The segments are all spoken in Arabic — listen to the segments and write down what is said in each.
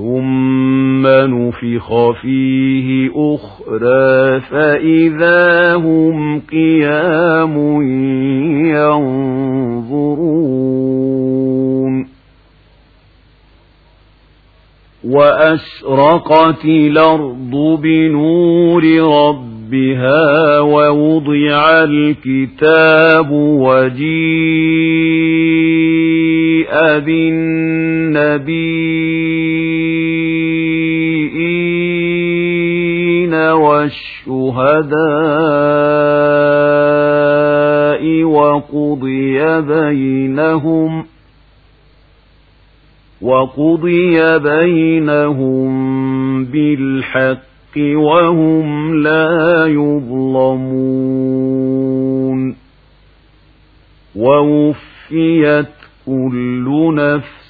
ثم نفخ فيه أخرى فإذا هم قيام ينظرون وأشرقت الأرض بنور ربها ووضع الكتاب وجيء بالنبيين والشهداء وقضي بينهم وقضي بينهم بالحق وهم لا يظلمون ووفيت كل نفس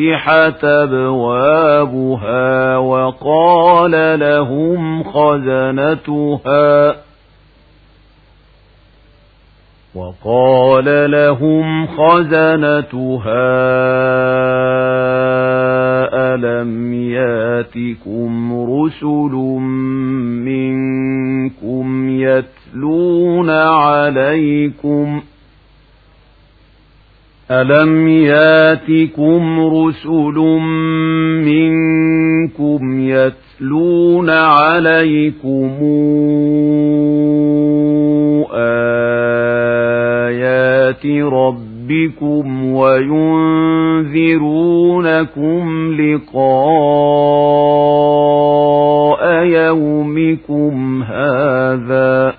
فتحت أبوابها وقال لهم خزنتها وقال لهم خزنتها ألم ياتكم رسل منكم يتلون عليكم ألم ياتكم رسل منكم يتلون عليكم آيات ربكم وينذرونكم لقاء يومكم هذا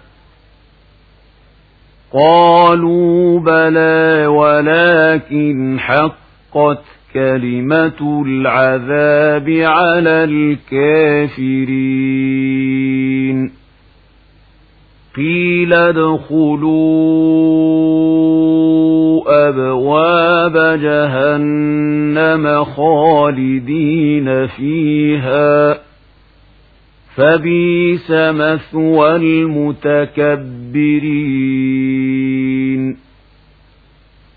قالوا بلى ولكن حقت كلمة العذاب على الكافرين قيل ادخلوا أبواب جهنم خالدين فيها فبيس مثوى المتكبرين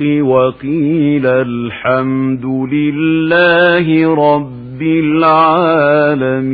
الحق وقيل الحمد لله رب العالمين.